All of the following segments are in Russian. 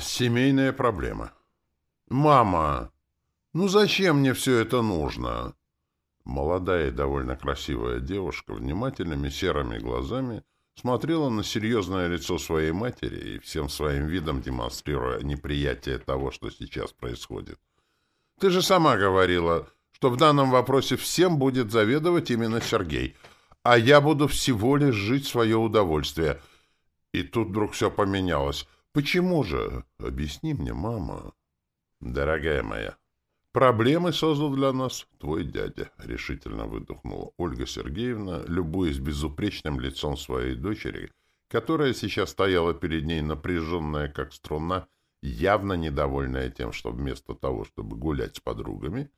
Семейная проблема. «Мама, ну зачем мне все это нужно?» Молодая и довольно красивая девушка внимательными серыми глазами смотрела на серьезное лицо своей матери и всем своим видом демонстрируя неприятие того, что сейчас происходит. «Ты же сама говорила, что в данном вопросе всем будет заведовать именно Сергей, а я буду всего лишь жить свое удовольствие». И тут вдруг все поменялось. «Почему же? Объясни мне, мама». «Дорогая моя, проблемы создал для нас твой дядя», — решительно выдохнула Ольга Сергеевна, любуясь безупречным лицом своей дочери, которая сейчас стояла перед ней напряженная, как струна, явно недовольная тем, что вместо того, чтобы гулять с подругами,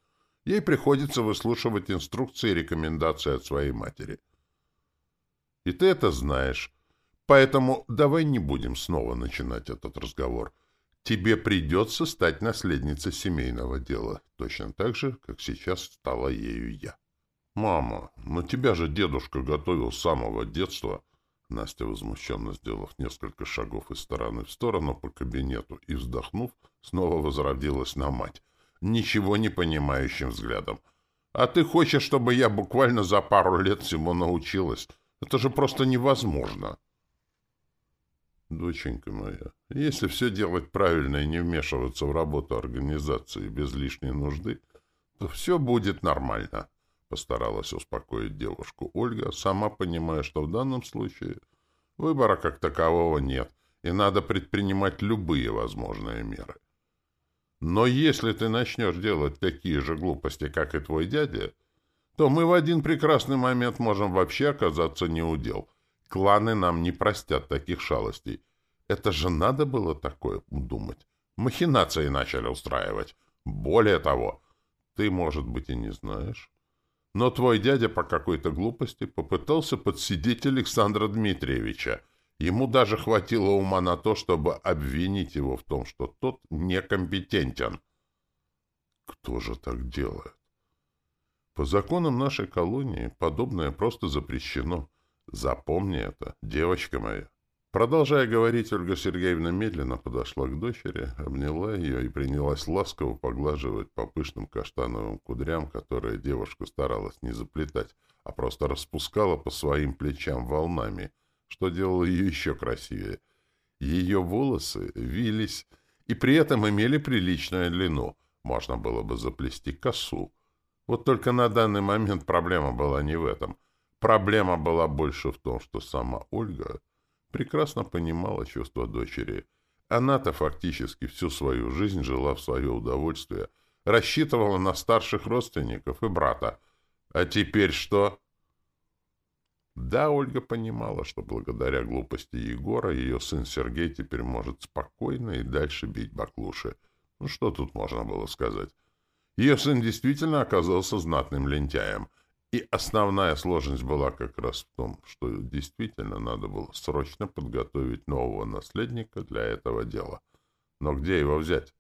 ей приходится выслушивать инструкции и рекомендации от своей матери. И ты это знаешь. Поэтому давай не будем снова начинать этот разговор. Тебе придется стать наследницей семейного дела, точно так же, как сейчас стала ею я. «Мама, но тебя же дедушка готовил с самого детства!» Настя, возмущенно сделав несколько шагов из стороны в сторону по кабинету и вздохнув, снова возродилась на мать, ничего не понимающим взглядом. «А ты хочешь, чтобы я буквально за пару лет всему научилась? Это же просто невозможно!» Доченька моя, если все делать правильно и не вмешиваться в работу организации без лишней нужды, то все будет нормально, — постаралась успокоить девушку Ольга, сама понимая, что в данном случае выбора как такового нет, и надо предпринимать любые возможные меры. Но если ты начнешь делать такие же глупости, как и твой дядя, то мы в один прекрасный момент можем вообще оказаться неудел — Кланы нам не простят таких шалостей. Это же надо было такое думать. Махинации начали устраивать. Более того, ты, может быть, и не знаешь, но твой дядя по какой-то глупости попытался подсидеть Александра Дмитриевича. Ему даже хватило ума на то, чтобы обвинить его в том, что тот некомпетентен. Кто же так делает? По законам нашей колонии подобное просто запрещено. Запомни это, девочка моя. Продолжая говорить, Ольга Сергеевна медленно подошла к дочери, обняла ее и принялась ласково поглаживать по пышным каштановым кудрям, которые девушка старалась не заплетать, а просто распускала по своим плечам волнами, что делало ее еще красивее. Ее волосы вились и при этом имели приличную длину. Можно было бы заплести косу. Вот только на данный момент проблема была не в этом — Проблема была больше в том, что сама Ольга прекрасно понимала чувства дочери. Она-то фактически всю свою жизнь жила в свое удовольствие, рассчитывала на старших родственников и брата. А теперь что? Да, Ольга понимала, что благодаря глупости Егора ее сын Сергей теперь может спокойно и дальше бить баклуши. Ну что тут можно было сказать? Ее сын действительно оказался знатным лентяем — и основная сложность была как раз в том, что действительно надо было срочно подготовить нового наследника для этого дела. Но где его взять?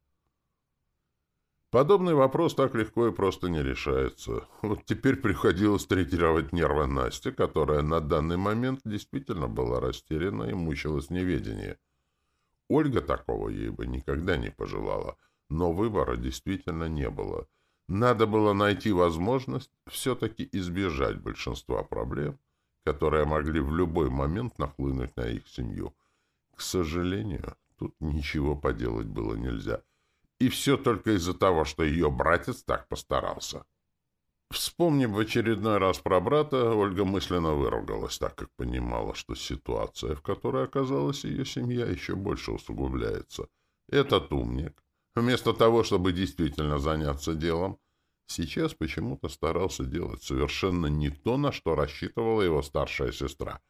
Подобный вопрос так легко и просто не решается. Вот теперь приходилось третировать нервы Насти, которая на данный момент действительно была растеряна и мучилась в неведении. Ольга такого ей бы никогда не пожелала, но выбора действительно не было — надо было найти возможность все-таки избежать большинства проблем, которые могли в любой момент нахлынуть на их семью. К сожалению, тут ничего поделать было нельзя. И все только из-за того, что ее братец так постарался. Вспомнив в очередной раз про брата, Ольга мысленно выругалась, так как понимала, что ситуация, в которой оказалась ее семья, еще больше усугубляется. Этот умник, Вместо того, чтобы действительно заняться делом, сейчас почему-то старался делать совершенно не то, на что рассчитывала его старшая сестра.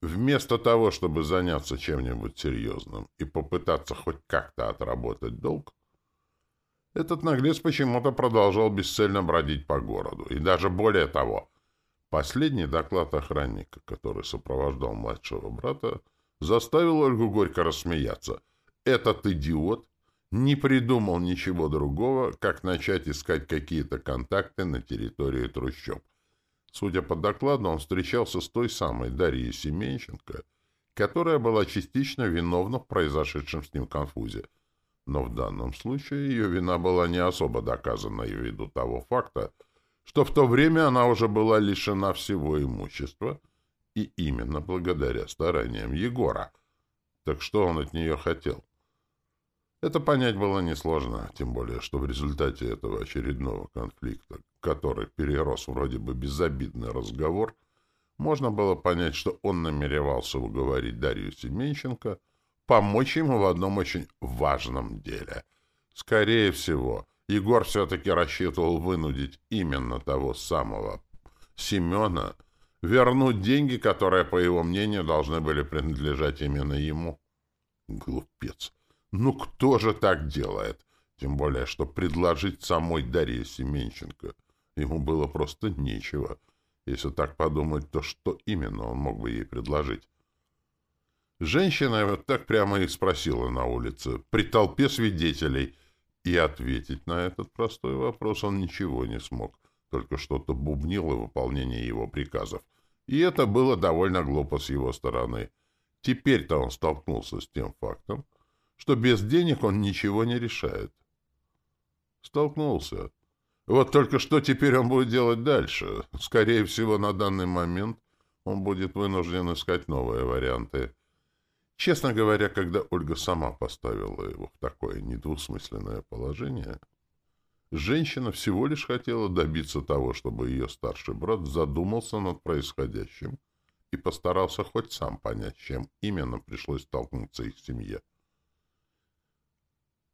Вместо того, чтобы заняться чем-нибудь серьезным и попытаться хоть как-то отработать долг, этот наглец почему-то продолжал бесцельно бродить по городу. И даже более того, последний доклад охранника, который сопровождал младшего брата, заставил Ольгу горько рассмеяться. Этот идиот не придумал ничего другого, как начать искать какие-то контакты на территории трущоб. Судя по докладу, он встречался с той самой Дарьей Семенченко, которая была частично виновна в произошедшем с ним конфузе. Но в данном случае ее вина была не особо доказана ввиду того факта, что в то время она уже была лишена всего имущества, и именно благодаря стараниям Егора. Так что он от нее хотел? Это понять было несложно, тем более, что в результате этого очередного конфликта, который перерос вроде бы безобидный разговор, можно было понять, что он намеревался уговорить Дарью Семенченко помочь ему в одном очень важном деле. Скорее всего, Егор все-таки рассчитывал вынудить именно того самого Семена вернуть деньги, которые, по его мнению, должны были принадлежать именно ему. Глупец! Ну кто же так делает? Тем более, что предложить самой Дарье Семенченко ему было просто нечего. Если так подумать, то что именно он мог бы ей предложить? Женщина вот так прямо и спросила на улице, при толпе свидетелей, и ответить на этот простой вопрос он ничего не смог, только что-то бубнило выполнение его приказов. И это было довольно глупо с его стороны. Теперь-то он столкнулся с тем фактом, что без денег он ничего не решает. Столкнулся. Вот только что теперь он будет делать дальше? Скорее всего, на данный момент он будет вынужден искать новые варианты. Честно говоря, когда Ольга сама поставила его в такое недвусмысленное положение, женщина всего лишь хотела добиться того, чтобы ее старший брат задумался над происходящим и постарался хоть сам понять, чем именно пришлось столкнуться их семье.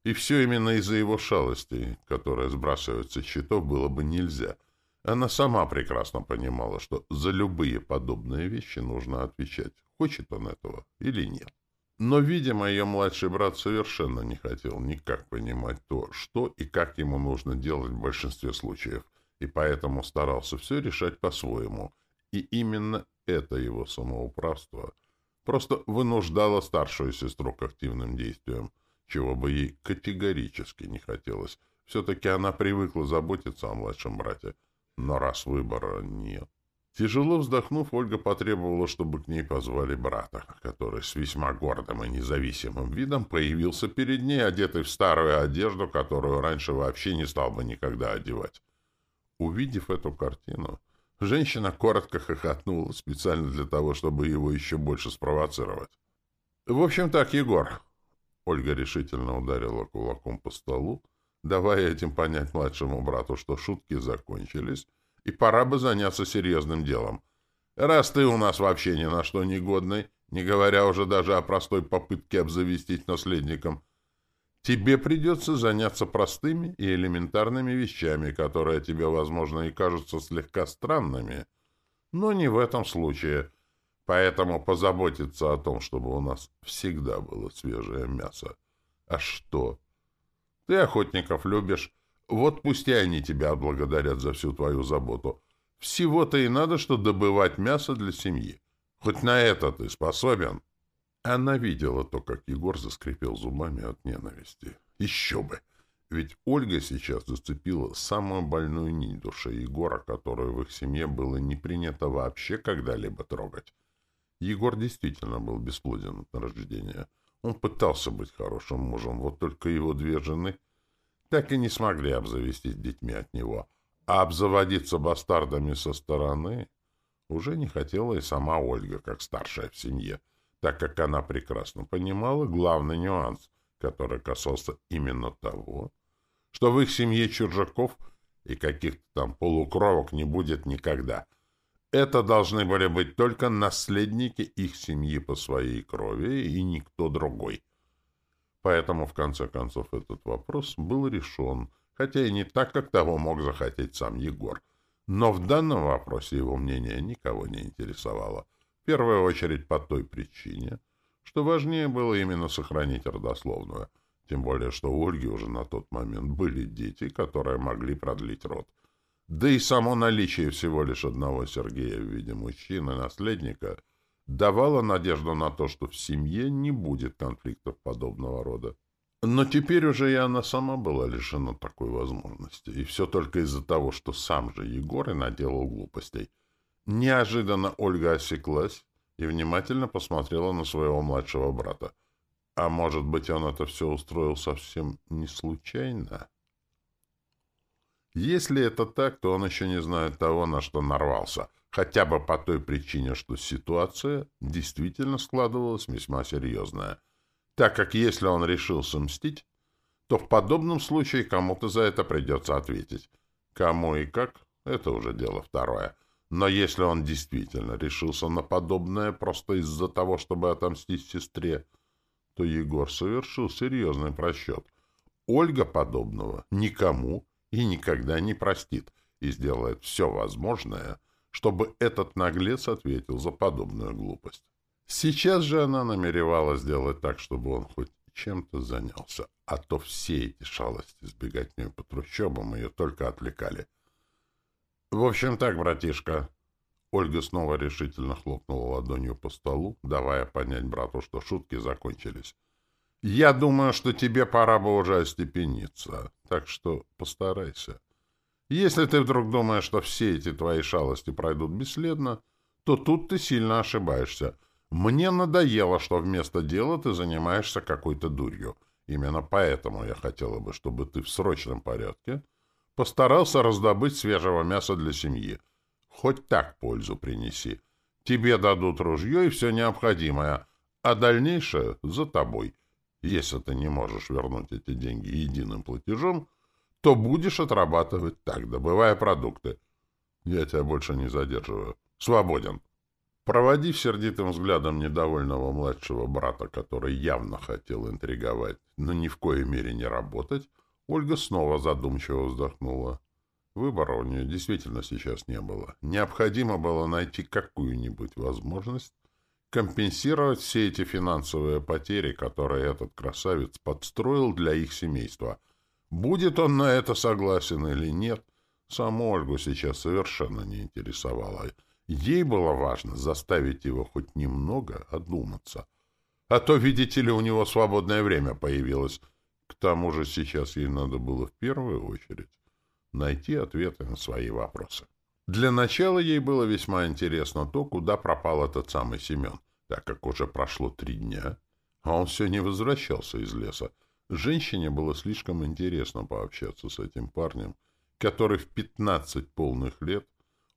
И все именно из-за его шалостей, которые сбрасываются с счетов, было бы нельзя. Она сама прекрасно понимала, что за любые подобные вещи нужно отвечать, хочет он этого или нет. Но, видимо, ее младший брат совершенно не хотел никак понимать то, что и как ему нужно делать в большинстве случаев, и поэтому старался все решать по-своему. И именно это его самоуправство просто вынуждало старшую сестру к активным действиям, чего бы ей категорически не хотелось. Все-таки она привыкла заботиться о младшем брате. Но раз выбора нет... Тяжело вздохнув, Ольга потребовала, чтобы к ней позвали брата, который с весьма гордым и независимым видом появился перед ней, одетый в старую одежду, которую раньше вообще не стал бы никогда одевать. Увидев эту картину, женщина коротко хохотнула, специально для того, чтобы его еще больше спровоцировать. «В общем так, Егор, Ольга решительно ударила кулаком по столу, давая этим понять младшему брату, что шутки закончились, и пора бы заняться серьезным делом. Раз ты у нас вообще ни на что не годный, не говоря уже даже о простой попытке обзавестись наследником, тебе придется заняться простыми и элементарными вещами, которые тебе, возможно, и кажутся слегка странными, но не в этом случае — Поэтому позаботиться о том, чтобы у нас всегда было свежее мясо. А что? Ты охотников любишь. Вот пусть и они тебя отблагодарят за всю твою заботу. Всего-то и надо, что добывать мясо для семьи. Хоть на это ты способен. Она видела то, как Егор заскрипел зубами от ненависти. Еще бы! Ведь Ольга сейчас зацепила самую больную нить души Егора, которую в их семье было не принято вообще когда-либо трогать. Егор действительно был бесплоден от рождения. Он пытался быть хорошим мужем, вот только его две жены так и не смогли обзавестись детьми от него. А обзаводиться бастардами со стороны уже не хотела и сама Ольга, как старшая в семье, так как она прекрасно понимала главный нюанс, который касался именно того, что в их семье чужаков и каких-то там полукровок не будет никогда — это должны были быть только наследники их семьи по своей крови и никто другой. Поэтому, в конце концов, этот вопрос был решен, хотя и не так, как того мог захотеть сам Егор. Но в данном вопросе его мнение никого не интересовало. В первую очередь по той причине, что важнее было именно сохранить родословную, тем более, что у Ольги уже на тот момент были дети, которые могли продлить род. Да и само наличие всего лишь одного Сергея в виде мужчины-наследника давало надежду на то, что в семье не будет конфликтов подобного рода. Но теперь уже и она сама была лишена такой возможности. И все только из-за того, что сам же Егор и наделал глупостей. Неожиданно Ольга осеклась и внимательно посмотрела на своего младшего брата. А может быть, он это все устроил совсем не случайно? Если это так, то он еще не знает того, на что нарвался. Хотя бы по той причине, что ситуация действительно складывалась весьма серьезная. Так как если он решился мстить, то в подобном случае кому-то за это придется ответить. Кому и как — это уже дело второе. Но если он действительно решился на подобное просто из-за того, чтобы отомстить сестре, то Егор совершил серьезный просчет. Ольга подобного никому и никогда не простит, и сделает все возможное, чтобы этот наглец ответил за подобную глупость. Сейчас же она намеревалась сделать так, чтобы он хоть чем-то занялся, а то все эти шалости сбегать беготней по трущобам ее только отвлекали. «В общем так, братишка», Ольга снова решительно хлопнула ладонью по столу, давая понять брату, что шутки закончились. Я думаю, что тебе пора бы уже остепениться, так что постарайся. Если ты вдруг думаешь, что все эти твои шалости пройдут бесследно, то тут ты сильно ошибаешься. Мне надоело, что вместо дела ты занимаешься какой-то дурью. Именно поэтому я хотела бы, чтобы ты в срочном порядке постарался раздобыть свежего мяса для семьи. Хоть так пользу принеси. Тебе дадут ружье и все необходимое, а дальнейшее за тобой — если ты не можешь вернуть эти деньги единым платежом, то будешь отрабатывать так, добывая продукты. Я тебя больше не задерживаю. Свободен. Проводив сердитым взглядом недовольного младшего брата, который явно хотел интриговать, но ни в коей мере не работать, Ольга снова задумчиво вздохнула. Выбора у нее действительно сейчас не было. Необходимо было найти какую-нибудь возможность компенсировать все эти финансовые потери, которые этот красавец подстроил для их семейства. Будет он на это согласен или нет, саму Ольгу сейчас совершенно не интересовало. Ей было важно заставить его хоть немного одуматься. А то, видите ли, у него свободное время появилось. К тому же сейчас ей надо было в первую очередь найти ответы на свои вопросы. Для начала ей было весьма интересно то, куда пропал этот самый Семен, так как уже прошло три дня, а он все не возвращался из леса. Женщине было слишком интересно пообщаться с этим парнем, который в пятнадцать полных лет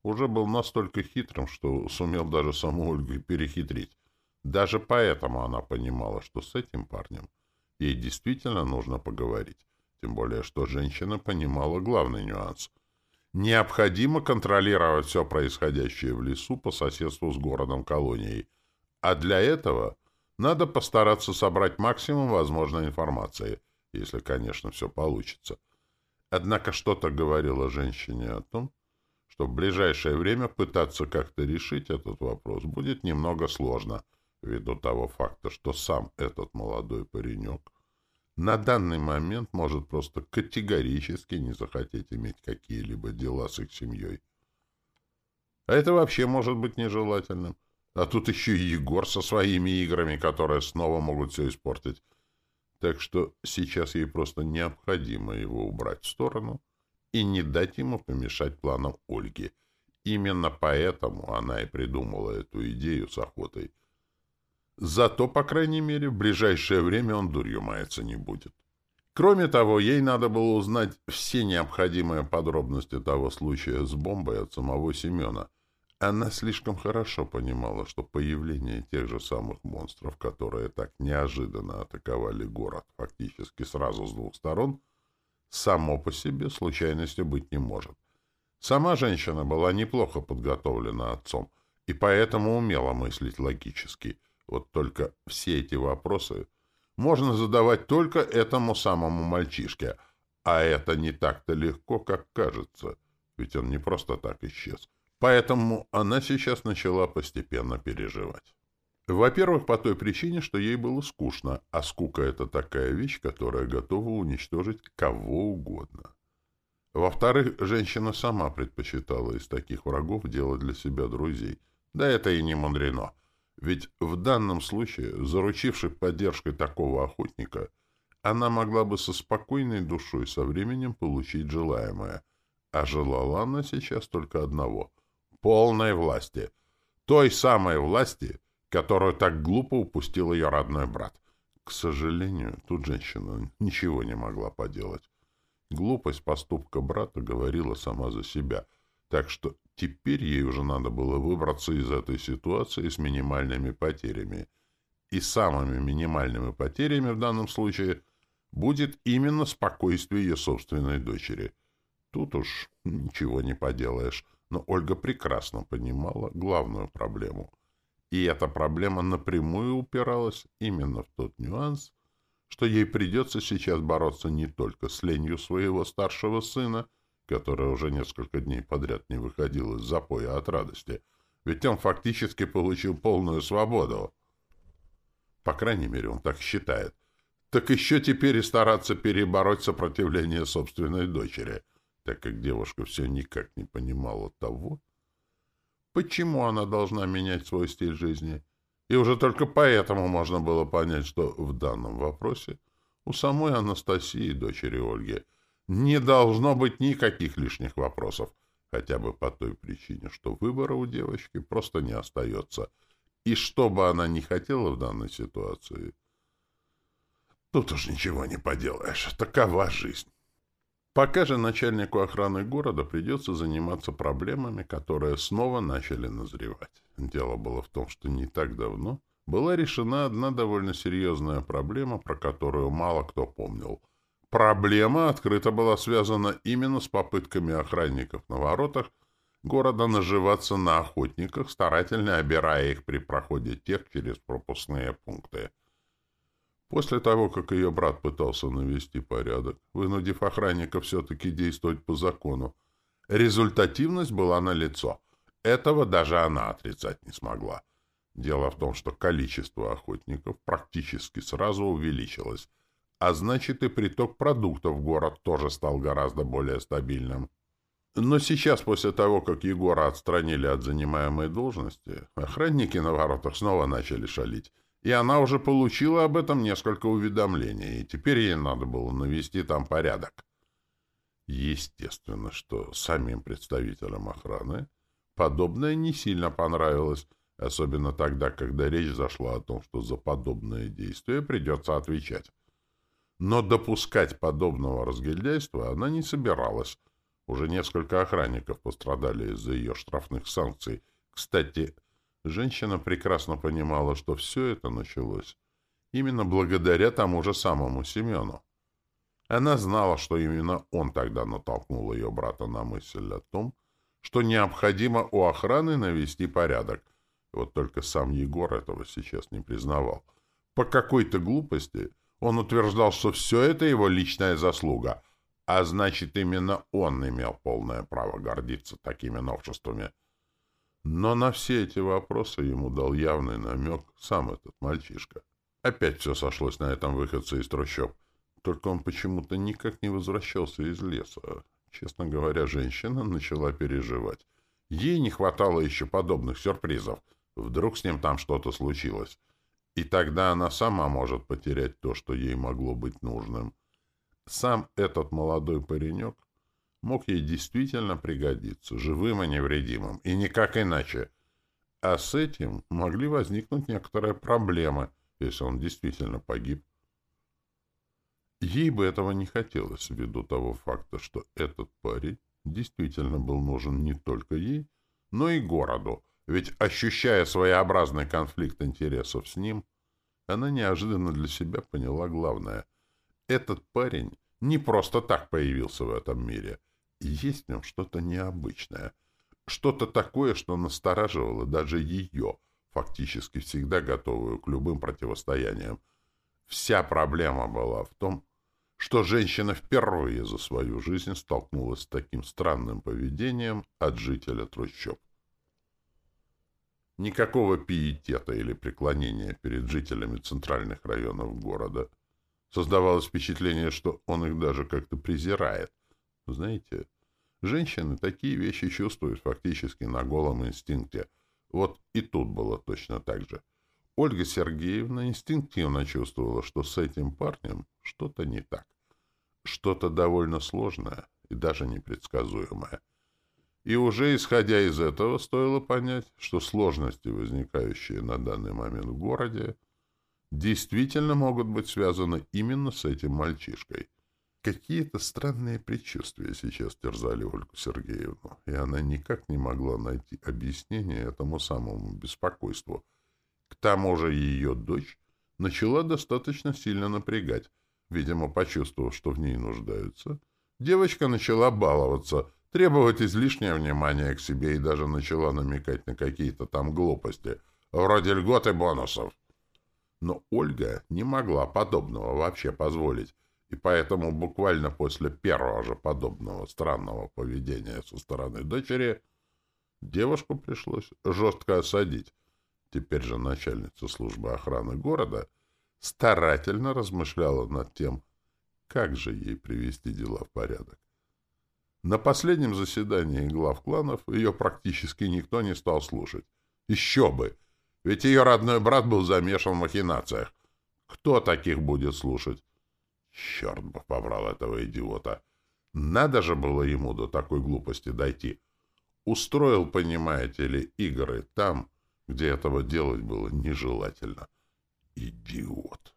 уже был настолько хитрым, что сумел даже саму Ольгу перехитрить. Даже поэтому она понимала, что с этим парнем ей действительно нужно поговорить. Тем более, что женщина понимала главный нюанс. Необходимо контролировать все происходящее в лесу по соседству с городом-колонией. А для этого надо постараться собрать максимум возможной информации, если, конечно, все получится. Однако что-то говорило женщине о том, что в ближайшее время пытаться как-то решить этот вопрос будет немного сложно, ввиду того факта, что сам этот молодой паренек на данный момент может просто категорически не захотеть иметь какие-либо дела с их семьей. А это вообще может быть нежелательным. А тут еще и Егор со своими играми, которые снова могут все испортить. Так что сейчас ей просто необходимо его убрать в сторону и не дать ему помешать планам Ольги. Именно поэтому она и придумала эту идею с охотой. Зато, по крайней мере, в ближайшее время он дурью маяться не будет. Кроме того, ей надо было узнать все необходимые подробности того случая с бомбой от самого Семена. Она слишком хорошо понимала, что появление тех же самых монстров, которые так неожиданно атаковали город фактически сразу с двух сторон, само по себе случайностью быть не может. Сама женщина была неплохо подготовлена отцом и поэтому умела мыслить логически — вот только все эти вопросы можно задавать только этому самому мальчишке, а это не так-то легко, как кажется, ведь он не просто так исчез. Поэтому она сейчас начала постепенно переживать. Во-первых, по той причине, что ей было скучно, а скука — это такая вещь, которая готова уничтожить кого угодно. Во-вторых, женщина сама предпочитала из таких врагов делать для себя друзей. Да это и не мудрено. Ведь в данном случае, заручившись поддержкой такого охотника, она могла бы со спокойной душой со временем получить желаемое. А желала она сейчас только одного — полной власти. Той самой власти, которую так глупо упустил ее родной брат. К сожалению, тут женщина ничего не могла поделать. Глупость поступка брата говорила сама за себя, так что теперь ей уже надо было выбраться из этой ситуации с минимальными потерями. И самыми минимальными потерями в данном случае будет именно спокойствие ее собственной дочери. Тут уж ничего не поделаешь, но Ольга прекрасно понимала главную проблему. И эта проблема напрямую упиралась именно в тот нюанс, что ей придется сейчас бороться не только с ленью своего старшего сына, который уже несколько дней подряд не выходил из запоя от радости, ведь он фактически получил полную свободу. По крайней мере, он так считает. Так еще теперь и стараться перебороть сопротивление собственной дочери, так как девушка все никак не понимала того, почему она должна менять свой стиль жизни. И уже только поэтому можно было понять, что в данном вопросе у самой Анастасии, дочери Ольги, не должно быть никаких лишних вопросов, хотя бы по той причине, что выбора у девочки просто не остается. И что бы она ни хотела в данной ситуации — Тут уж ничего не поделаешь. Такова жизнь. Пока же начальнику охраны города придется заниматься проблемами, которые снова начали назревать. Дело было в том, что не так давно была решена одна довольно серьезная проблема, про которую мало кто помнил. Проблема открыто была связана именно с попытками охранников на воротах города наживаться на охотниках, старательно обирая их при проходе тех через пропускные пункты. После того, как ее брат пытался навести порядок, вынудив охранника все-таки действовать по закону, результативность была налицо. Этого даже она отрицать не смогла. Дело в том, что количество охотников практически сразу увеличилось, а значит и приток продуктов в город тоже стал гораздо более стабильным. Но сейчас, после того, как Егора отстранили от занимаемой должности, охранники на воротах снова начали шалить — и она уже получила об этом несколько уведомлений, и теперь ей надо было навести там порядок. Естественно, что самим представителям охраны подобное не сильно понравилось, особенно тогда, когда речь зашла о том, что за подобное действие придется отвечать. Но допускать подобного разгильдяйства она не собиралась. Уже несколько охранников пострадали из-за ее штрафных санкций. Кстати, Женщина прекрасно понимала, что все это началось именно благодаря тому же самому Семену. Она знала, что именно он тогда натолкнул ее брата на мысль о том, что необходимо у охраны навести порядок. Вот только сам Егор этого сейчас не признавал. По какой-то глупости он утверждал, что все это его личная заслуга, а значит, именно он имел полное право гордиться такими новшествами. Но на все эти вопросы ему дал явный намек сам этот мальчишка. Опять все сошлось на этом выходце из трущоб. Только он почему-то никак не возвращался из леса. Честно говоря, женщина начала переживать. Ей не хватало еще подобных сюрпризов. Вдруг с ним там что-то случилось. И тогда она сама может потерять то, что ей могло быть нужным. Сам этот молодой паренек мог ей действительно пригодиться, живым и невредимым, и никак иначе. А с этим могли возникнуть некоторые проблемы, если он действительно погиб. Ей бы этого не хотелось, ввиду того факта, что этот парень действительно был нужен не только ей, но и городу, ведь, ощущая своеобразный конфликт интересов с ним, она неожиданно для себя поняла главное. Этот парень не просто так появился в этом мире — есть в нем что-то необычное, что-то такое, что настораживало даже ее, фактически всегда готовую к любым противостояниям. Вся проблема была в том, что женщина впервые за свою жизнь столкнулась с таким странным поведением от жителя трущоб. Никакого пиетета или преклонения перед жителями центральных районов города. Создавалось впечатление, что он их даже как-то презирает. Знаете, женщины такие вещи чувствуют фактически на голом инстинкте. Вот и тут было точно так же. Ольга Сергеевна инстинктивно чувствовала, что с этим парнем что-то не так. Что-то довольно сложное и даже непредсказуемое. И уже исходя из этого, стоило понять, что сложности, возникающие на данный момент в городе, действительно могут быть связаны именно с этим мальчишкой. Какие-то странные предчувствия сейчас терзали Ольгу Сергеевну, и она никак не могла найти объяснение этому самому беспокойству. К тому же ее дочь начала достаточно сильно напрягать, видимо, почувствовав, что в ней нуждаются. Девочка начала баловаться, требовать излишнее внимание к себе и даже начала намекать на какие-то там глупости, вроде льгот и бонусов. Но Ольга не могла подобного вообще позволить, и поэтому буквально после первого же подобного странного поведения со стороны дочери девушку пришлось жестко осадить. Теперь же начальница службы охраны города старательно размышляла над тем, как же ей привести дела в порядок. На последнем заседании глав кланов ее практически никто не стал слушать. Еще бы! Ведь ее родной брат был замешан в махинациях. Кто таких будет слушать? Черт бы побрал этого идиота! Надо же было ему до такой глупости дойти. Устроил, понимаете ли, игры там, где этого делать было нежелательно. Идиот!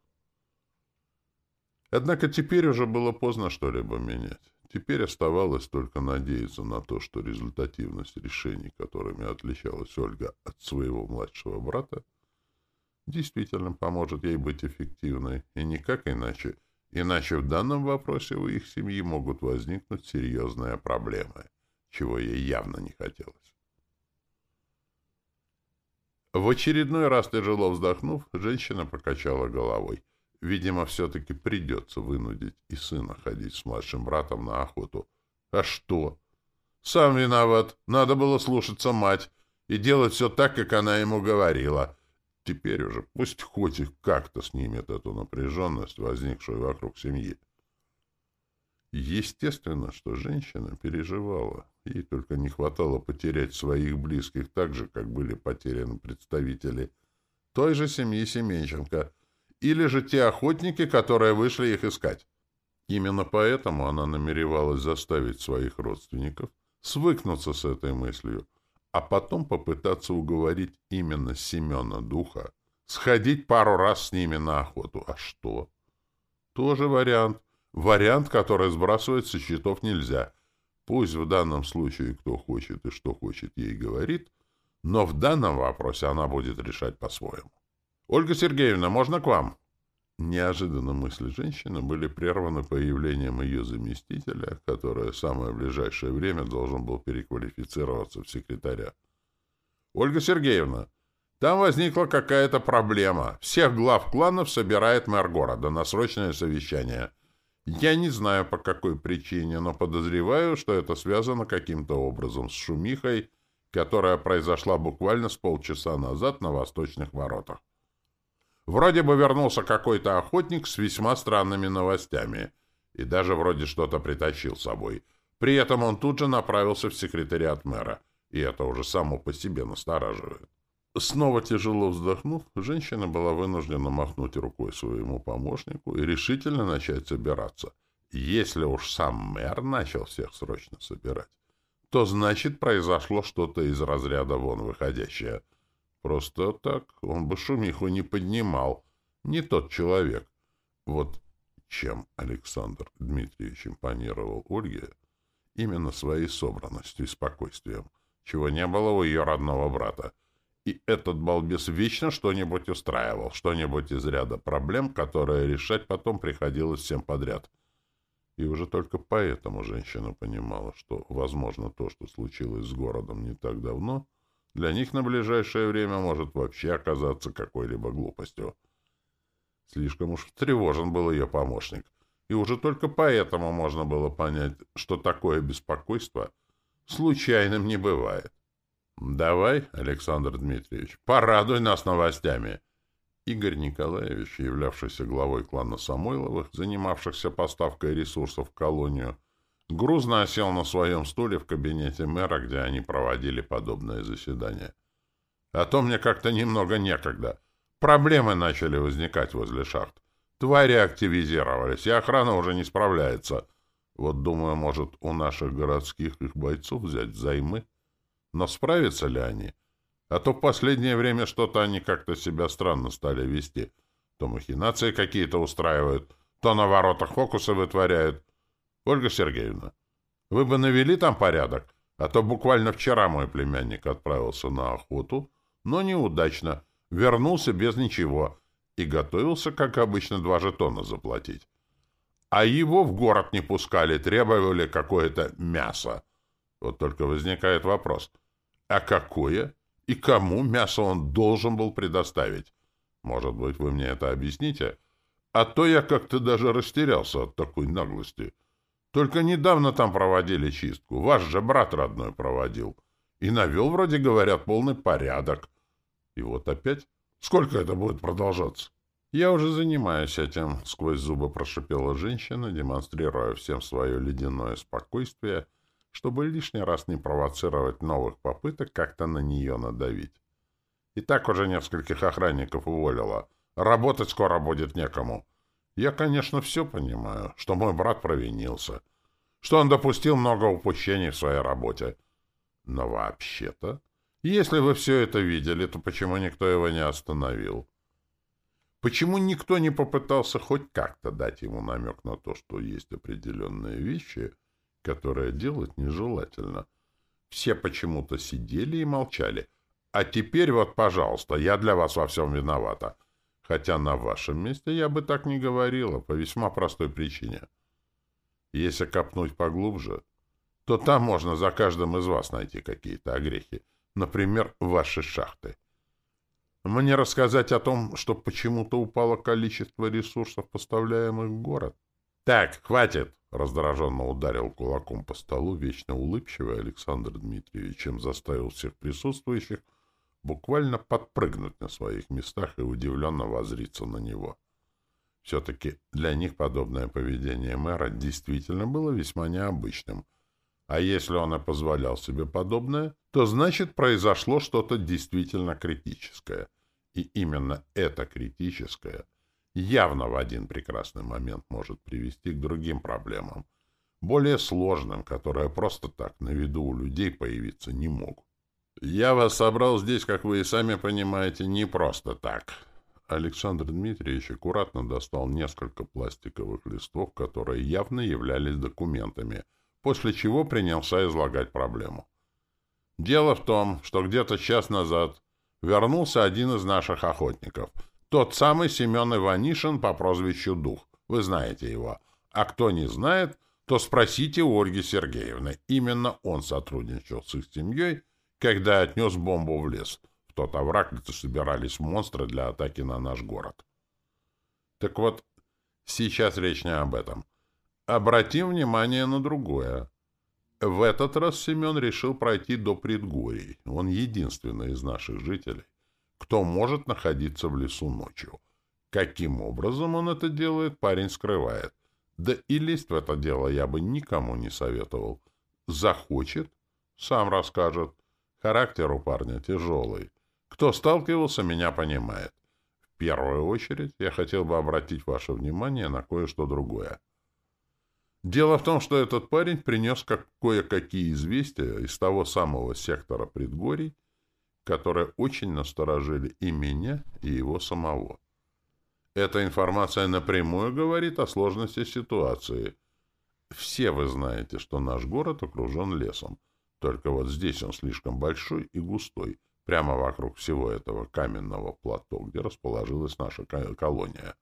Однако теперь уже было поздно что-либо менять. Теперь оставалось только надеяться на то, что результативность решений, которыми отличалась Ольга от своего младшего брата, действительно поможет ей быть эффективной, и никак иначе — Иначе в данном вопросе у их семьи могут возникнуть серьезные проблемы, чего ей явно не хотелось. В очередной раз тяжело вздохнув, женщина покачала головой. Видимо, все-таки придется вынудить и сына ходить с младшим братом на охоту. А что? Сам виноват. Надо было слушаться мать и делать все так, как она ему говорила. Теперь уже пусть хоть и как-то снимет эту напряженность, возникшую вокруг семьи. Естественно, что женщина переживала. Ей только не хватало потерять своих близких так же, как были потеряны представители той же семьи Семенченко, или же те охотники, которые вышли их искать. Именно поэтому она намеревалась заставить своих родственников свыкнуться с этой мыслью, а потом попытаться уговорить именно Семена Духа сходить пару раз с ними на охоту. А что? Тоже вариант. Вариант, который сбрасывать со счетов нельзя. Пусть в данном случае кто хочет и что хочет ей говорит, но в данном вопросе она будет решать по-своему. «Ольга Сергеевна, можно к вам?» Неожиданно мысли женщины были прерваны появлением ее заместителя, который в самое ближайшее время должен был переквалифицироваться в секретаря. «Ольга Сергеевна, там возникла какая-то проблема. Всех глав кланов собирает мэр города на срочное совещание. Я не знаю, по какой причине, но подозреваю, что это связано каким-то образом с шумихой, которая произошла буквально с полчаса назад на восточных воротах. Вроде бы вернулся какой-то охотник с весьма странными новостями. И даже вроде что-то притащил с собой. При этом он тут же направился в секретариат мэра. И это уже само по себе настораживает. Снова тяжело вздохнув, женщина была вынуждена махнуть рукой своему помощнику и решительно начать собираться. Если уж сам мэр начал всех срочно собирать, то значит произошло что-то из разряда вон выходящее — Просто так он бы шумиху не поднимал. Не тот человек. Вот чем Александр Дмитриевич импонировал Ольге, именно своей собранностью и спокойствием, чего не было у ее родного брата. И этот балбес вечно что-нибудь устраивал, что-нибудь из ряда проблем, которые решать потом приходилось всем подряд. И уже только поэтому женщина понимала, что, возможно, то, что случилось с городом не так давно — для них на ближайшее время может вообще оказаться какой-либо глупостью. Слишком уж тревожен был ее помощник, и уже только поэтому можно было понять, что такое беспокойство случайным не бывает. «Давай, Александр Дмитриевич, порадуй нас новостями!» Игорь Николаевич, являвшийся главой клана Самойловых, занимавшихся поставкой ресурсов в колонию, грузно осел на своем стуле в кабинете мэра, где они проводили подобное заседание. А то мне как-то немного некогда. Проблемы начали возникать возле шахт. Твари активизировались, и охрана уже не справляется. Вот думаю, может, у наших городских их бойцов взять взаймы? Но справятся ли они? А то в последнее время что-то они как-то себя странно стали вести. То махинации какие-то устраивают, то на воротах фокусы вытворяют. Ольга Сергеевна, вы бы навели там порядок, а то буквально вчера мой племянник отправился на охоту, но неудачно, вернулся без ничего и готовился, как обычно, два жетона заплатить. А его в город не пускали, требовали какое-то мясо. Вот только возникает вопрос, а какое и кому мясо он должен был предоставить? Может быть, вы мне это объясните? А то я как-то даже растерялся от такой наглости. Только недавно там проводили чистку. Ваш же брат родной проводил. И навел, вроде говорят, полный порядок. И вот опять. Сколько это будет продолжаться? Я уже занимаюсь этим, — сквозь зубы прошипела женщина, демонстрируя всем свое ледяное спокойствие, чтобы лишний раз не провоцировать новых попыток как-то на нее надавить. И так уже нескольких охранников уволила. Работать скоро будет некому. Я, конечно, все понимаю, что мой брат провинился, что он допустил много упущений в своей работе. Но вообще-то, если вы все это видели, то почему никто его не остановил? Почему никто не попытался хоть как-то дать ему намек на то, что есть определенные вещи, которые делать нежелательно? Все почему-то сидели и молчали. А теперь вот, пожалуйста, я для вас во всем виновата. Хотя на вашем месте я бы так не говорила, по весьма простой причине. Если копнуть поглубже, то там можно за каждым из вас найти какие-то огрехи. Например, ваши шахты. Мне рассказать о том, что почему-то упало количество ресурсов, поставляемых в город? Так, хватит! Раздраженно ударил кулаком по столу вечно улыбчивый Александр Дмитриевич, чем заставил всех присутствующих буквально подпрыгнуть на своих местах и удивленно возриться на него. Все-таки для них подобное поведение мэра действительно было весьма необычным. А если он и позволял себе подобное, то значит произошло что-то действительно критическое. И именно это критическое явно в один прекрасный момент может привести к другим проблемам, более сложным, которые просто так на виду у людей появиться не могут. Я вас собрал здесь, как вы и сами понимаете, не просто так. Александр Дмитриевич аккуратно достал несколько пластиковых листов, которые явно являлись документами, после чего принялся излагать проблему. Дело в том, что где-то час назад вернулся один из наших охотников, тот самый Семен Иванишин по прозвищу Дух. Вы знаете его. А кто не знает, то спросите у Ольги Сергеевны. Именно он сотрудничал с их семьей, когда отнес бомбу в лес. В тот овраг, где собирались монстры для атаки на наш город. Так вот, сейчас речь не об этом. Обратим внимание на другое. В этот раз Семен решил пройти до предгорий. Он единственный из наших жителей, кто может находиться в лесу ночью. Каким образом он это делает, парень скрывает. Да и лезть в это дело я бы никому не советовал. Захочет — сам расскажет. Характер у парня тяжелый. Кто сталкивался, меня понимает. В первую очередь я хотел бы обратить ваше внимание на кое-что другое. Дело в том, что этот парень принес как кое-какие известия из того самого сектора предгорий, которые очень насторожили и меня, и его самого. Эта информация напрямую говорит о сложности ситуации. Все вы знаете, что наш город окружен лесом. Только вот здесь он слишком большой и густой, прямо вокруг всего этого каменного плато, где расположилась наша колония.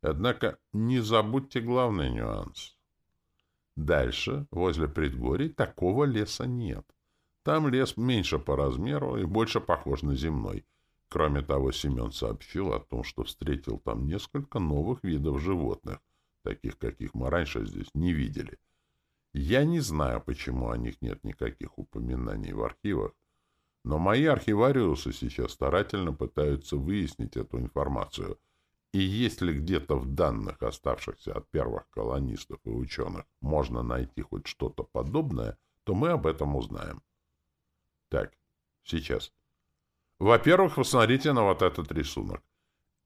Однако не забудьте главный нюанс. Дальше, возле предгорий, такого леса нет. Там лес меньше по размеру и больше похож на земной. Кроме того, Семен сообщил о том, что встретил там несколько новых видов животных, таких, каких мы раньше здесь не видели — я не знаю, почему о них нет никаких упоминаний в архивах, но мои архивариусы сейчас старательно пытаются выяснить эту информацию. И если где-то в данных, оставшихся от первых колонистов и ученых, можно найти хоть что-то подобное, то мы об этом узнаем. Так, сейчас. Во-первых, посмотрите на вот этот рисунок.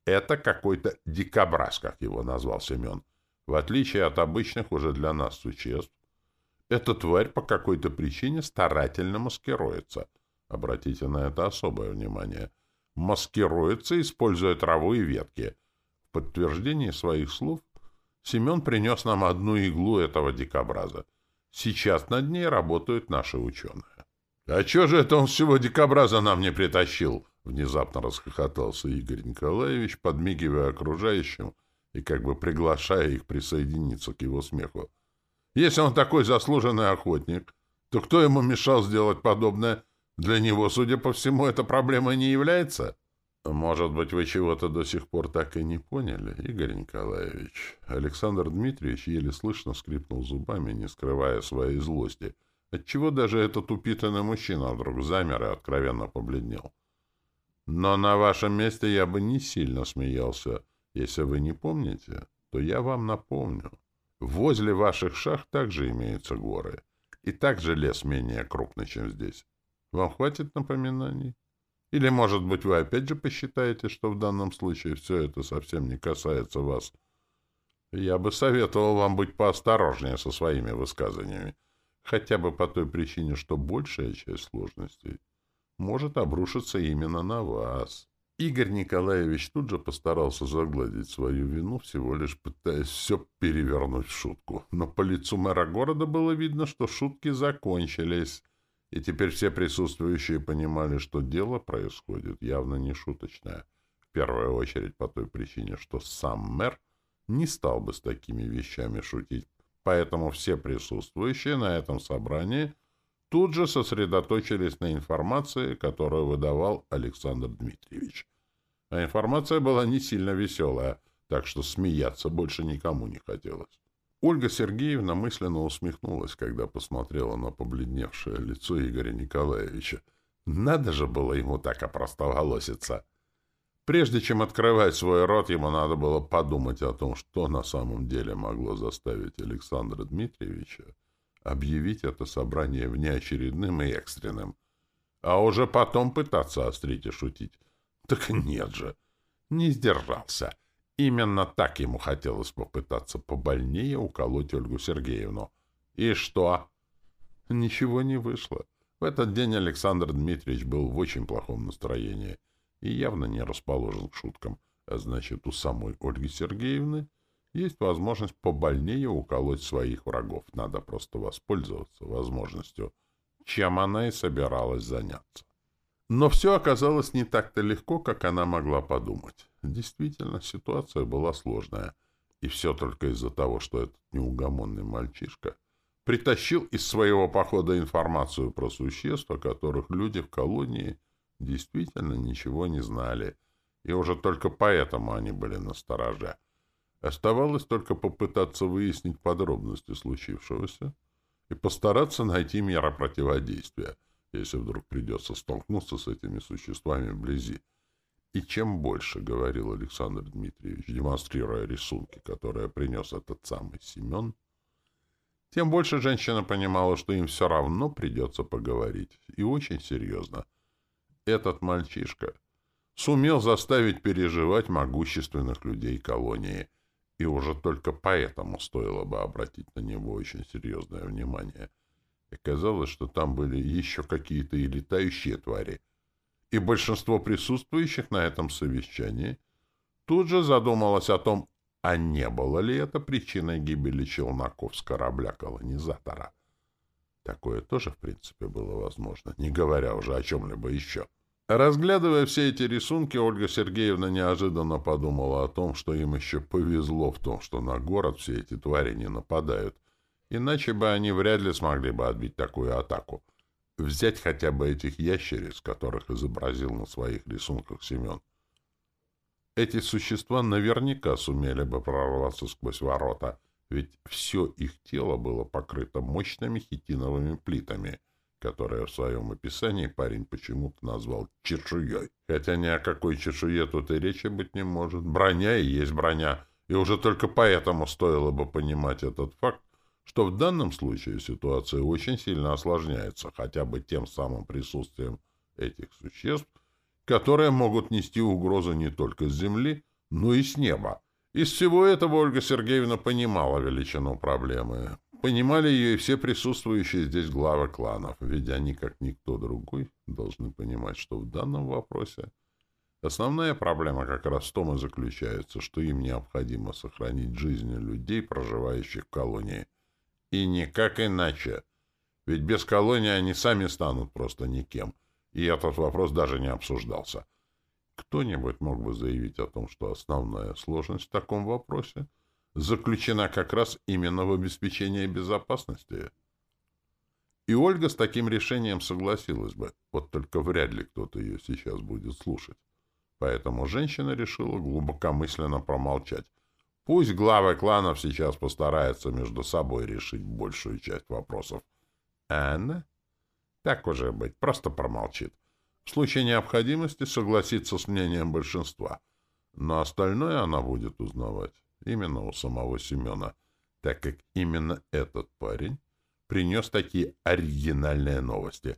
Это какой-то дикобраз, как его назвал Семен. В отличие от обычных уже для нас существ, эта тварь по какой-то причине старательно маскируется. Обратите на это особое внимание. Маскируется, используя траву и ветки. подтверждение своих слов Семен принес нам одну иглу этого дикобраза. Сейчас над ней работают наши ученые. — А чё же это он всего дикобраза нам не притащил? — внезапно расхохотался Игорь Николаевич, подмигивая окружающим и как бы приглашая их присоединиться к его смеху. — Если он такой заслуженный охотник, то кто ему мешал сделать подобное? Для него, судя по всему, эта проблема не является? — Может быть, вы чего-то до сих пор так и не поняли, Игорь Николаевич? Александр Дмитриевич еле слышно скрипнул зубами, не скрывая своей злости — отчего даже этот упитанный мужчина вдруг замер и откровенно побледнел. Но на вашем месте я бы не сильно смеялся. Если вы не помните, то я вам напомню. Возле ваших шахт также имеются горы. И также лес менее крупный, чем здесь. Вам хватит напоминаний? Или, может быть, вы опять же посчитаете, что в данном случае все это совсем не касается вас? Я бы советовал вам быть поосторожнее со своими высказываниями. Хотя бы по той причине, что большая часть сложностей может обрушиться именно на вас. Игорь Николаевич тут же постарался загладить свою вину, всего лишь пытаясь все перевернуть в шутку. Но по лицу мэра города было видно, что шутки закончились, и теперь все присутствующие понимали, что дело происходит явно не шуточное. В первую очередь по той причине, что сам мэр не стал бы с такими вещами шутить Поэтому все присутствующие на этом собрании тут же сосредоточились на информации, которую выдавал Александр Дмитриевич. А информация была не сильно веселая, так что смеяться больше никому не хотелось. Ольга Сергеевна мысленно усмехнулась, когда посмотрела на побледневшее лицо Игоря Николаевича. Надо же было ему так опростоволоситься. Прежде чем открывать свой рот, ему надо было подумать о том, что на самом деле могло заставить Александра Дмитриевича объявить это собрание внеочередным и экстренным, а уже потом пытаться острить и шутить. Так нет же, не сдержался. Именно так ему хотелось попытаться побольнее уколоть Ольгу Сергеевну. И что? Ничего не вышло. В этот день Александр Дмитриевич был в очень плохом настроении — и явно не расположен к шуткам, а значит, у самой Ольги Сергеевны есть возможность побольнее уколоть своих врагов. Надо просто воспользоваться возможностью, чем она и собиралась заняться. Но все оказалось не так-то легко, как она могла подумать. Действительно, ситуация была сложная. И все только из-за того, что этот неугомонный мальчишка притащил из своего похода информацию про существ, о которых люди в колонии действительно ничего не знали, и уже только поэтому они были на стороже. Оставалось только попытаться выяснить подробности случившегося и постараться найти меры противодействия, если вдруг придется столкнуться с этими существами вблизи. И чем больше, — говорил Александр Дмитриевич, демонстрируя рисунки, которые принес этот самый Семен, тем больше женщина понимала, что им все равно придется поговорить, и очень серьезно — этот мальчишка сумел заставить переживать могущественных людей колонии, и уже только поэтому стоило бы обратить на него очень серьезное внимание. Казалось, что там были еще какие-то и летающие твари. И большинство присутствующих на этом совещании тут же задумалось о том, а не было ли это причиной гибели челноков с корабля-колонизатора. Такое тоже, в принципе, было возможно, не говоря уже о чем-либо еще. Разглядывая все эти рисунки, Ольга Сергеевна неожиданно подумала о том, что им еще повезло в том, что на город все эти твари не нападают. Иначе бы они вряд ли смогли бы отбить такую атаку. Взять хотя бы этих ящериц, которых изобразил на своих рисунках Семен. Эти существа наверняка сумели бы прорваться сквозь ворота, ведь все их тело было покрыто мощными хитиновыми плитами — которое в своем описании парень почему-то назвал чешуей. Хотя ни о какой чешуе тут и речи быть не может. Броня и есть броня. И уже только поэтому стоило бы понимать этот факт, что в данном случае ситуация очень сильно осложняется хотя бы тем самым присутствием этих существ, которые могут нести угрозу не только с земли, но и с неба. Из всего этого Ольга Сергеевна понимала величину проблемы. Понимали ее и все присутствующие здесь главы кланов, ведь они, как никто другой, должны понимать, что в данном вопросе Основная проблема как раз в том и заключается, что им необходимо сохранить жизни людей, проживающих в колонии. И никак иначе. Ведь без колонии они сами станут просто никем. И этот вопрос даже не обсуждался. Кто-нибудь мог бы заявить о том, что основная сложность в таком вопросе заключена как раз именно в обеспечении безопасности? И Ольга с таким решением согласилась бы, вот только вряд ли кто-то ее сейчас будет слушать. Поэтому женщина решила глубокомысленно промолчать. Пусть главы кланов сейчас постараются между собой решить большую часть вопросов. А она? Так уже быть, просто промолчит. В случае необходимости согласится с мнением большинства. Но остальное она будет узнавать именно у самого Семена, так как именно этот парень принес такие оригинальные новости.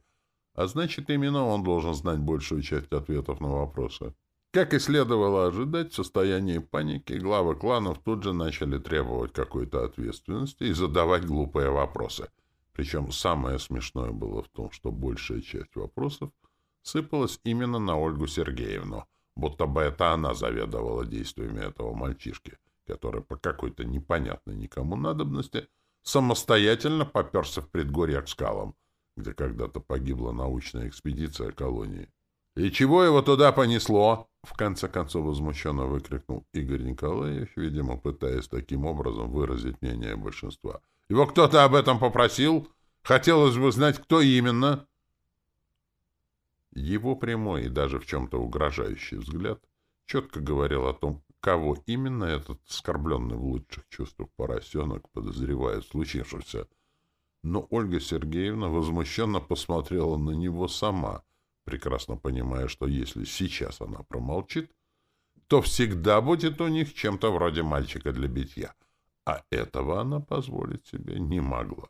А значит, именно он должен знать большую часть ответов на вопросы. Как и следовало ожидать, в состоянии паники главы кланов тут же начали требовать какой-то ответственности и задавать глупые вопросы. Причем самое смешное было в том, что большая часть вопросов сыпалась именно на Ольгу Сергеевну, будто бы это она заведовала действиями этого мальчишки, который по какой-то непонятной никому надобности самостоятельно поперся в предгорье к скалам, где когда-то погибла научная экспедиция колонии. «И чего его туда понесло?» — в конце концов возмущенно выкрикнул Игорь Николаевич, видимо, пытаясь таким образом выразить мнение большинства. «Его кто-то об этом попросил? Хотелось бы знать, кто именно?» Его прямой и даже в чем-то угрожающий взгляд четко говорил о том, кого именно этот оскорбленный в лучших чувствах поросенок подозревает в случившемся. Но Ольга Сергеевна возмущенно посмотрела на него сама — прекрасно понимая, что если сейчас она промолчит, то всегда будет у них чем-то вроде мальчика для битья. А этого она позволить себе не могла.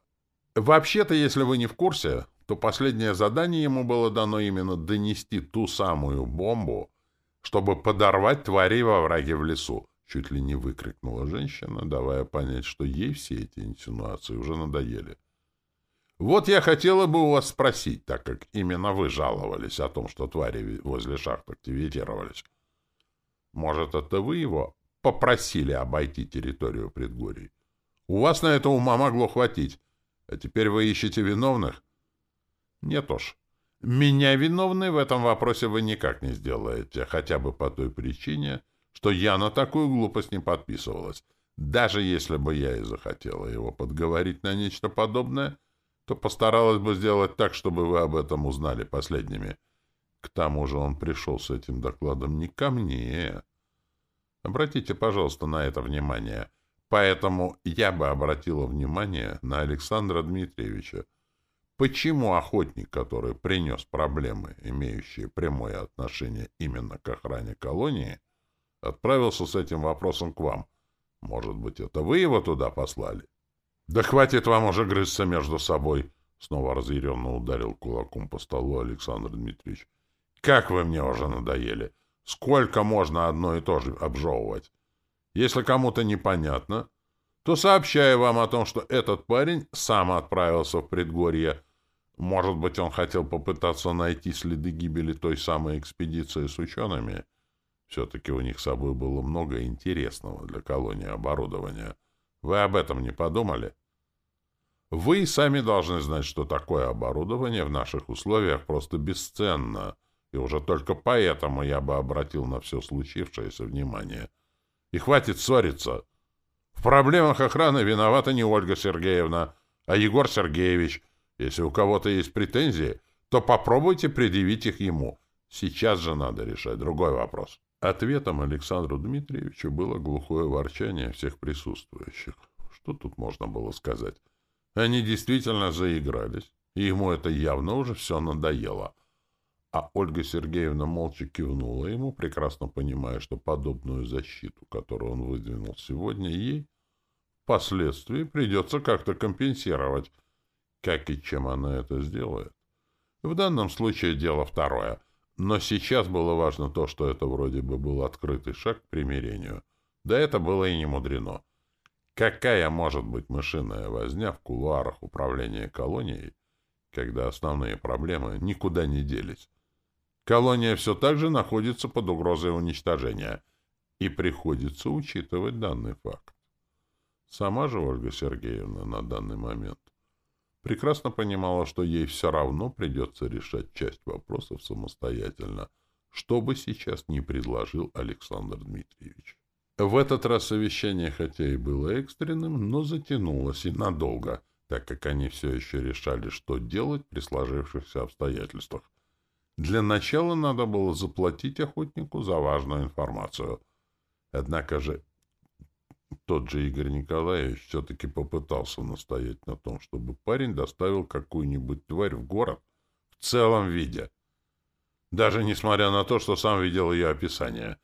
Вообще-то, если вы не в курсе, то последнее задание ему было дано именно донести ту самую бомбу, чтобы подорвать тварей во враге в лесу. Чуть ли не выкрикнула женщина, давая понять, что ей все эти инсинуации уже надоели. Вот я хотела бы у вас спросить, так как именно вы жаловались о том, что твари возле шахт активизировались. Может, это вы его попросили обойти территорию предгорий? У вас на это ума могло хватить. А теперь вы ищете виновных? Нет уж. Меня виновной в этом вопросе вы никак не сделаете, хотя бы по той причине, что я на такую глупость не подписывалась. Даже если бы я и захотела его подговорить на нечто подобное — то постаралась бы сделать так, чтобы вы об этом узнали последними. К тому же он пришел с этим докладом не ко мне. Обратите, пожалуйста, на это внимание. Поэтому я бы обратила внимание на Александра Дмитриевича. Почему охотник, который принес проблемы, имеющие прямое отношение именно к охране колонии, отправился с этим вопросом к вам? Может быть, это вы его туда послали? «Да хватит вам уже грызться между собой!» Снова разъяренно ударил кулаком по столу Александр Дмитриевич. «Как вы мне уже надоели! Сколько можно одно и то же обжевывать? Если кому-то непонятно, то сообщаю вам о том, что этот парень сам отправился в предгорье. Может быть, он хотел попытаться найти следы гибели той самой экспедиции с учеными. Все-таки у них с собой было много интересного для колонии оборудования». Вы об этом не подумали? Вы сами должны знать, что такое оборудование в наших условиях просто бесценно, и уже только поэтому я бы обратил на все случившееся внимание. И хватит ссориться. В проблемах охраны виновата не Ольга Сергеевна, а Егор Сергеевич. Если у кого-то есть претензии, то попробуйте предъявить их ему. Сейчас же надо решать другой вопрос. Ответом Александру Дмитриевичу было глухое ворчание всех присутствующих. Что тут можно было сказать? Они действительно заигрались, и ему это явно уже все надоело. А Ольга Сергеевна молча кивнула ему, прекрасно понимая, что подобную защиту, которую он выдвинул сегодня, ей впоследствии придется как-то компенсировать. Как и чем она это сделает? В данном случае дело второе — но сейчас было важно то, что это вроде бы был открытый шаг к примирению. Да это было и не мудрено. Какая может быть мышиная возня в кулуарах управления колонией, когда основные проблемы никуда не делись? Колония все так же находится под угрозой уничтожения, и приходится учитывать данный факт. Сама же Ольга Сергеевна на данный момент прекрасно понимала, что ей все равно придется решать часть вопросов самостоятельно, что бы сейчас ни предложил Александр Дмитриевич. В этот раз совещание хотя и было экстренным, но затянулось и надолго, так как они все еще решали, что делать при сложившихся обстоятельствах. Для начала надо было заплатить охотнику за важную информацию. Однако же тот же Игорь Николаевич все-таки попытался настоять на том, чтобы парень доставил какую-нибудь тварь в город в целом виде. Даже несмотря на то, что сам видел ее описание.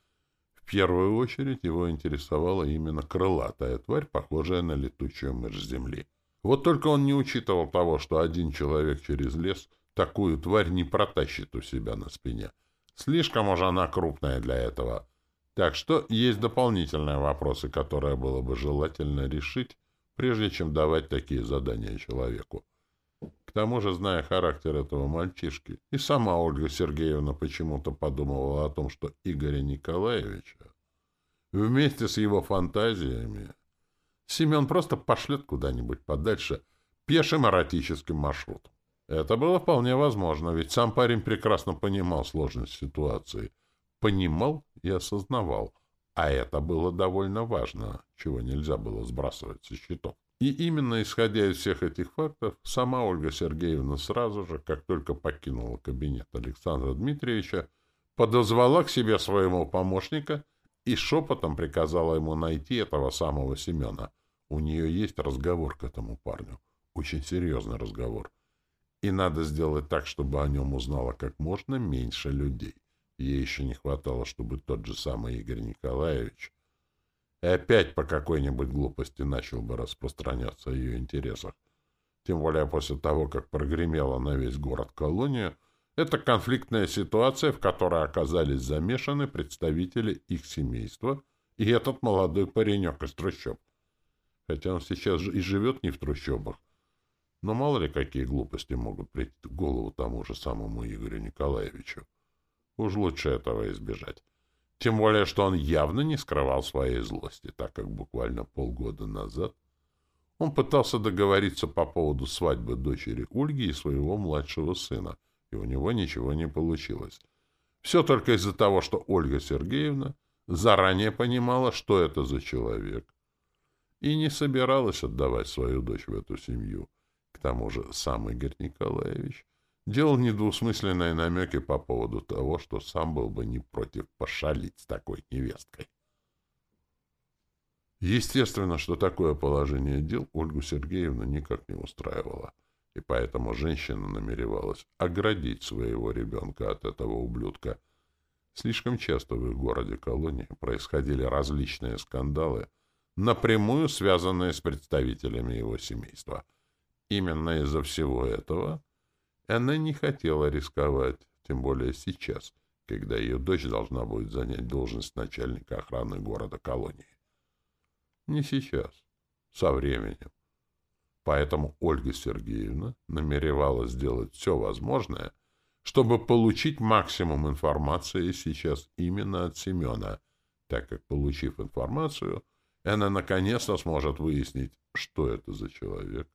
В первую очередь его интересовала именно крылатая тварь, похожая на летучую мышь земли. Вот только он не учитывал того, что один человек через лес такую тварь не протащит у себя на спине. Слишком уж она крупная для этого. Так что есть дополнительные вопросы, которые было бы желательно решить, прежде чем давать такие задания человеку. К тому же, зная характер этого мальчишки, и сама Ольга Сергеевна почему-то подумывала о том, что Игоря Николаевича вместе с его фантазиями Семен просто пошлет куда-нибудь подальше пешим эротическим маршрутом. Это было вполне возможно, ведь сам парень прекрасно понимал сложность ситуации — понимал и осознавал, а это было довольно важно, чего нельзя было сбрасывать со счетов. И именно исходя из всех этих фактов, сама Ольга Сергеевна сразу же, как только покинула кабинет Александра Дмитриевича, подозвала к себе своего помощника и шепотом приказала ему найти этого самого Семена. У нее есть разговор к этому парню, очень серьезный разговор. И надо сделать так, чтобы о нем узнало как можно меньше людей. Ей еще не хватало, чтобы тот же самый Игорь Николаевич опять по какой-нибудь глупости начал бы распространяться о ее интересах. Тем более после того, как прогремела на весь город колония, это конфликтная ситуация, в которой оказались замешаны представители их семейства и этот молодой паренек из трущоб. Хотя он сейчас и живет не в трущобах. Но мало ли какие глупости могут прийти в голову тому же самому Игорю Николаевичу. Уж лучше этого избежать. Тем более, что он явно не скрывал своей злости, так как буквально полгода назад он пытался договориться по поводу свадьбы дочери Ольги и своего младшего сына, и у него ничего не получилось. Все только из-за того, что Ольга Сергеевна заранее понимала, что это за человек, и не собиралась отдавать свою дочь в эту семью. К тому же сам Игорь Николаевич делал недвусмысленные намеки по поводу того, что сам был бы не против пошалить с такой невесткой. Естественно, что такое положение дел Ольгу Сергеевну никак не устраивало, и поэтому женщина намеревалась оградить своего ребенка от этого ублюдка. Слишком часто в их городе-колонии происходили различные скандалы, напрямую связанные с представителями его семейства. Именно из-за всего этого она не хотела рисковать, тем более сейчас, когда ее дочь должна будет занять должность начальника охраны города-колонии. Не сейчас, со временем. Поэтому Ольга Сергеевна намеревалась сделать все возможное, чтобы получить максимум информации сейчас именно от Семена, так как, получив информацию, она наконец-то сможет выяснить, что это за человек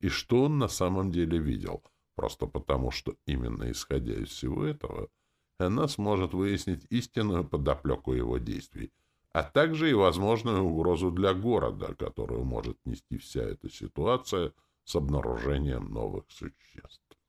и что он на самом деле видел — Просто потому, что именно исходя из всего этого, она сможет выяснить истинную подоплеку его действий, а также и возможную угрозу для города, которую может нести вся эта ситуация с обнаружением новых существ.